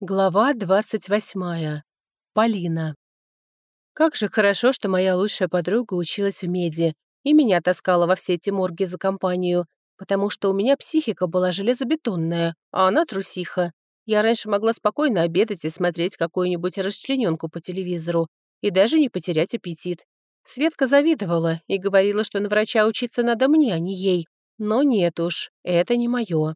Глава 28. Полина. Как же хорошо, что моя лучшая подруга училась в меди и меня таскала во все эти морги за компанию, потому что у меня психика была железобетонная, а она трусиха. Я раньше могла спокойно обедать и смотреть какую-нибудь расчлененку по телевизору и даже не потерять аппетит. Светка завидовала и говорила, что на врача учиться надо мне, а не ей. Но нет уж, это не мое.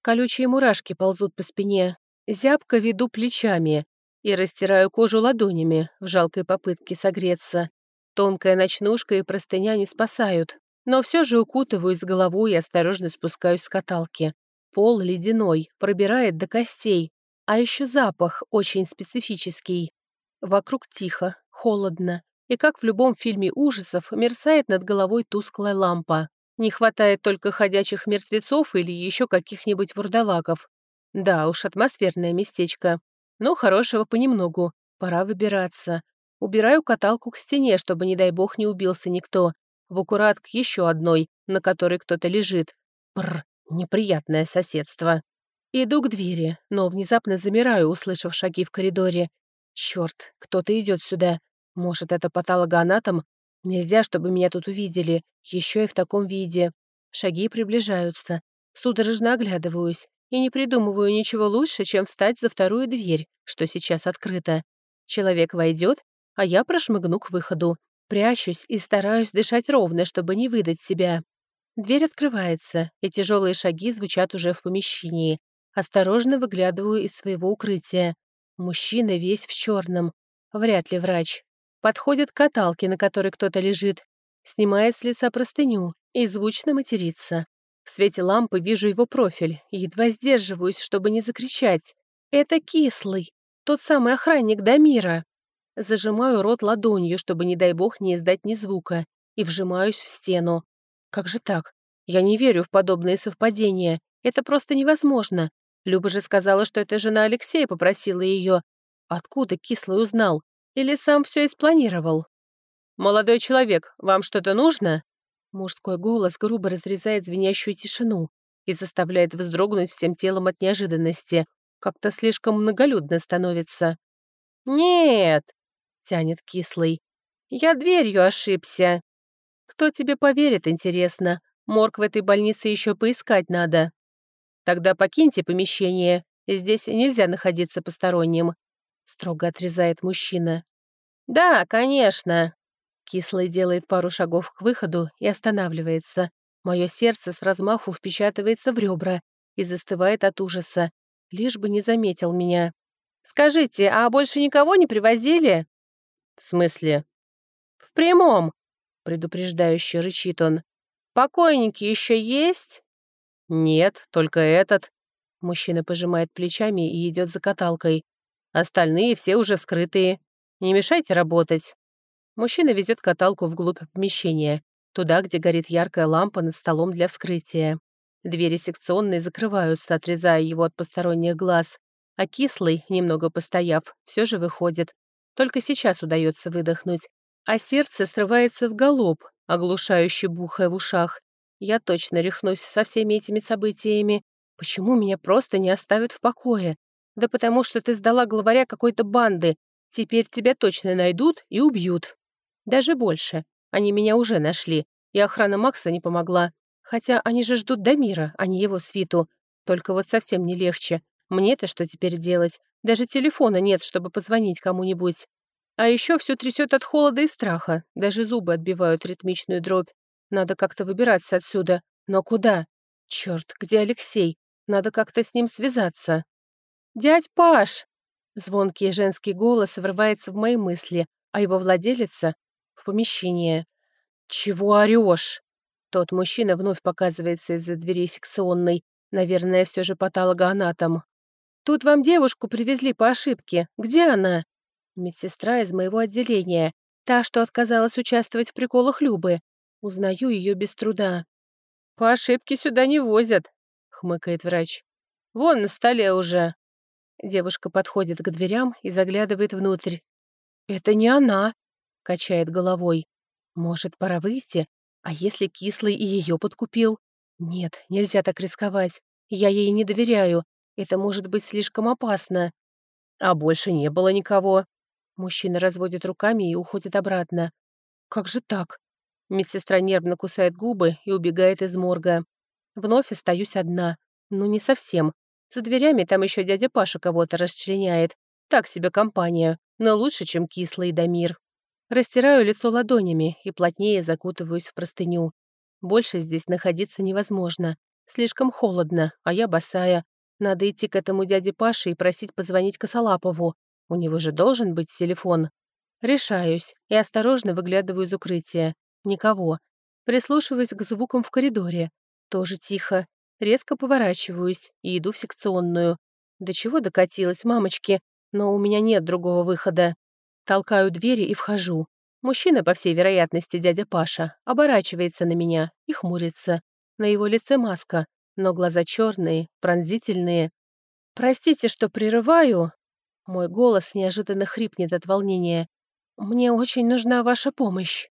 Колючие мурашки ползут по спине, Зябко веду плечами и растираю кожу ладонями в жалкой попытке согреться. Тонкая ночнушка и простыня не спасают, но все же укутываюсь головой и осторожно спускаюсь с каталки. Пол ледяной, пробирает до костей, а еще запах очень специфический. Вокруг тихо, холодно, и как в любом фильме ужасов мерцает над головой тусклая лампа. Не хватает только ходячих мертвецов или еще каких-нибудь вурдалаков, да уж, атмосферное местечко. Но хорошего понемногу. Пора выбираться. Убираю каталку к стене, чтобы, не дай бог, не убился никто. В аккурат к еще одной, на которой кто-то лежит. Бррр, неприятное соседство. Иду к двери, но внезапно замираю, услышав шаги в коридоре. Черт, кто-то идет сюда. Может, это патологоанатом? Нельзя, чтобы меня тут увидели, еще и в таком виде. Шаги приближаются. Судорожно оглядываюсь и не придумываю ничего лучше, чем встать за вторую дверь, что сейчас открыта. Человек войдет, а я прошмыгну к выходу. Прячусь и стараюсь дышать ровно, чтобы не выдать себя. Дверь открывается, и тяжелые шаги звучат уже в помещении. Осторожно выглядываю из своего укрытия. Мужчина весь в черном. Вряд ли врач. Подходит к каталке, на которой кто-то лежит. Снимает с лица простыню и звучно матерится. В свете лампы вижу его профиль и едва сдерживаюсь, чтобы не закричать. «Это кислый! Тот самый охранник Дамира!» Зажимаю рот ладонью, чтобы, не дай бог, не издать ни звука, и вжимаюсь в стену. Как же так? Я не верю в подобные совпадения. Это просто невозможно. Люба же сказала, что это жена Алексея попросила ее. Откуда кислый узнал? Или сам все и спланировал? «Молодой человек, вам что-то нужно?» Мужской голос грубо разрезает звенящую тишину и заставляет вздрогнуть всем телом от неожиданности. Как-то слишком многолюдно становится. «Нет!» — тянет кислый. «Я дверью ошибся». «Кто тебе поверит, интересно? Морг в этой больнице еще поискать надо». «Тогда покиньте помещение. Здесь нельзя находиться посторонним», — строго отрезает мужчина. «Да, конечно», Кислый делает пару шагов к выходу и останавливается. Мое сердце с размаху впечатывается в ребра и застывает от ужаса. Лишь бы не заметил меня. «Скажите, а больше никого не привозили?» «В смысле?» «В прямом», — предупреждающе рычит он. «Покойники еще есть?» «Нет, только этот». Мужчина пожимает плечами и идет за каталкой. «Остальные все уже вскрытые. Не мешайте работать». Мужчина везет каталку вглубь помещения, туда, где горит яркая лампа над столом для вскрытия. Двери секционные закрываются, отрезая его от посторонних глаз, а кислый, немного постояв, все же выходит. Только сейчас удается выдохнуть, а сердце срывается в галоп, оглушающе бухая в ушах. Я точно рехнусь со всеми этими событиями. Почему меня просто не оставят в покое? Да потому что ты сдала главаря какой-то банды. Теперь тебя точно найдут и убьют. Даже больше. Они меня уже нашли, и охрана Макса не помогла. Хотя они же ждут Дамира, а не его свиту. Только вот совсем не легче. Мне-то что теперь делать? Даже телефона нет, чтобы позвонить кому-нибудь. А еще все трясет от холода и страха. Даже зубы отбивают ритмичную дробь. Надо как-то выбираться отсюда. Но куда? Черт, где Алексей? Надо как-то с ним связаться. «Дядь Паш!» Звонкий женский голос врывается в мои мысли, а его владелица в помещение. «Чего орёшь?» Тот мужчина вновь показывается из-за двери секционной. Наверное, все же патологоанатом. «Тут вам девушку привезли по ошибке. Где она?» Медсестра из моего отделения. Та, что отказалась участвовать в приколах Любы. Узнаю ее без труда. «По ошибке сюда не возят», — хмыкает врач. «Вон на столе уже». Девушка подходит к дверям и заглядывает внутрь. «Это не она», качает головой. Может, пора выйти? А если кислый и ее подкупил? Нет, нельзя так рисковать. Я ей не доверяю. Это может быть слишком опасно. А больше не было никого. Мужчина разводит руками и уходит обратно. Как же так? Медсестра нервно кусает губы и убегает из морга. Вновь остаюсь одна. Ну, не совсем. За дверями там еще дядя Паша кого-то расчленяет. Так себе компания, но лучше, чем кислый Дамир. Растираю лицо ладонями и плотнее закутываюсь в простыню. Больше здесь находиться невозможно. Слишком холодно, а я босая. Надо идти к этому дяде Паше и просить позвонить Косолапову. У него же должен быть телефон. Решаюсь и осторожно выглядываю из укрытия. Никого. Прислушиваюсь к звукам в коридоре. Тоже тихо. Резко поворачиваюсь и иду в секционную. До чего докатилась, мамочки, но у меня нет другого выхода. Толкаю двери и вхожу. Мужчина, по всей вероятности, дядя Паша, оборачивается на меня и хмурится. На его лице маска, но глаза черные, пронзительные. «Простите, что прерываю». Мой голос неожиданно хрипнет от волнения. «Мне очень нужна ваша помощь».